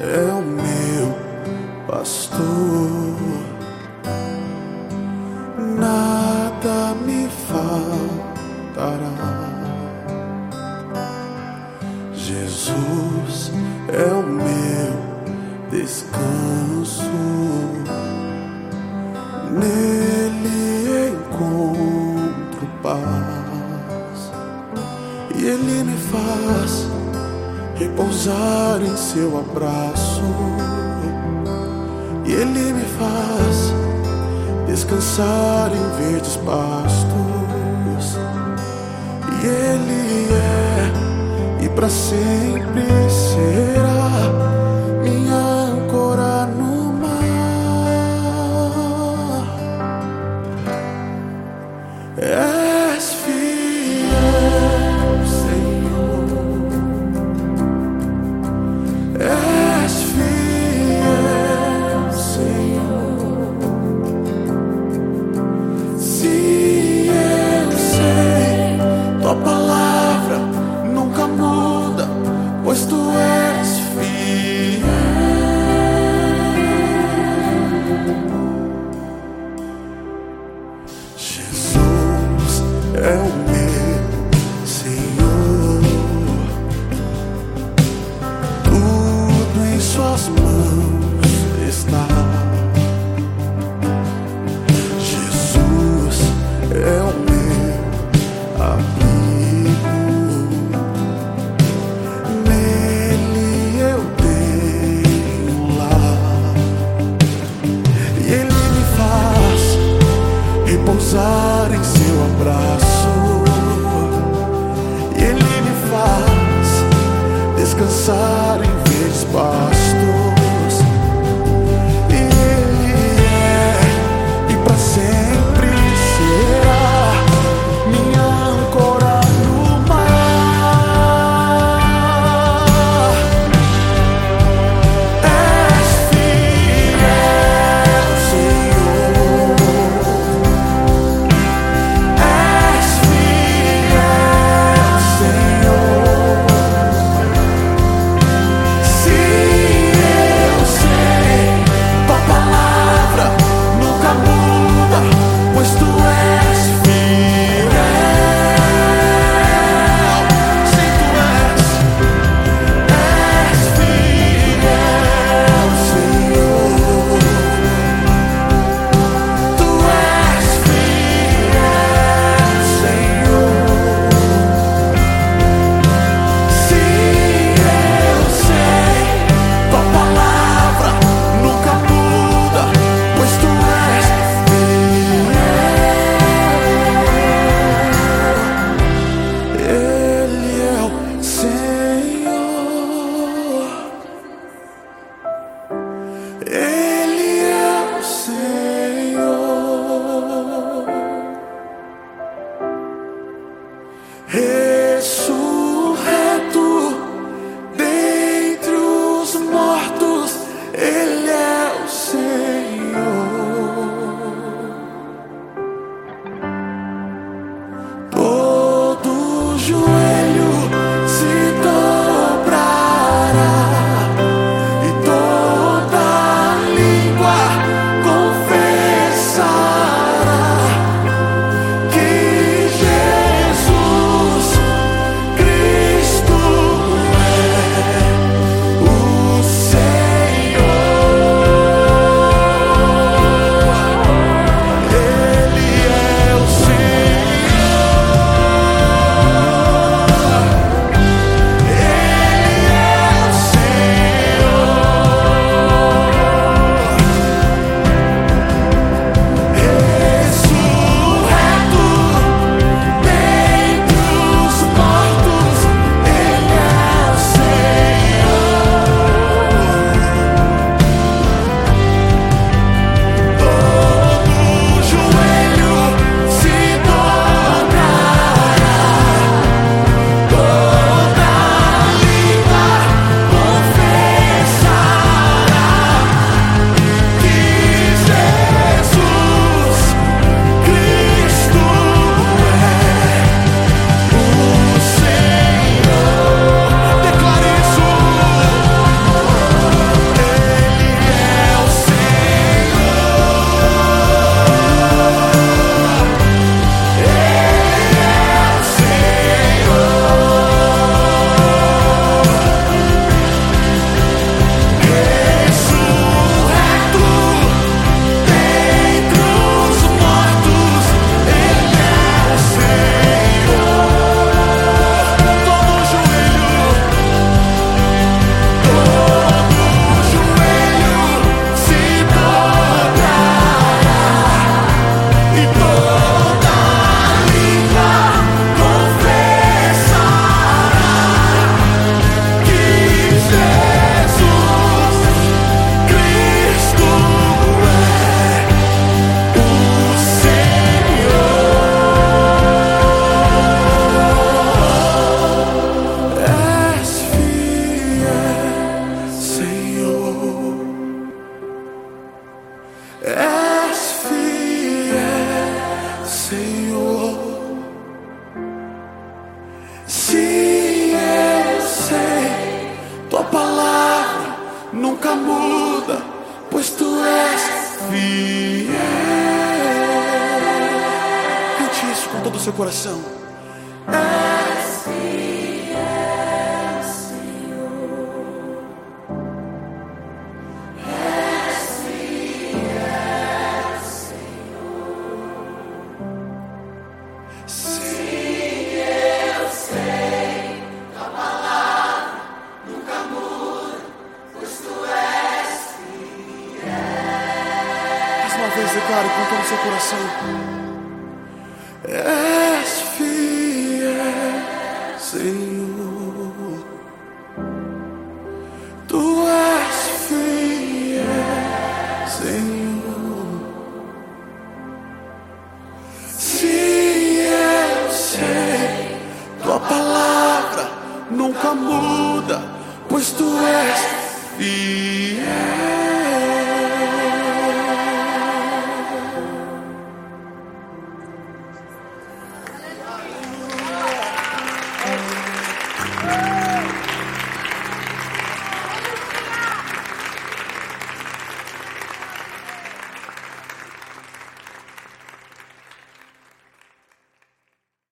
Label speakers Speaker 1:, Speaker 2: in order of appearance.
Speaker 1: é o meu. pousar em seu abraço e ele me faz descansar em verdes pastos e ele é e para sempre será. descansar em vez de espaço. Se eu sei, tua palavra nunca muda, pois tu és fiel. Cante isso com todo o seu coração. Seu coração. És fiel, Senhor. Tu és fiel, Senhor. Sim, eu sei, tua palavra nunca muda, pois tu és fiel.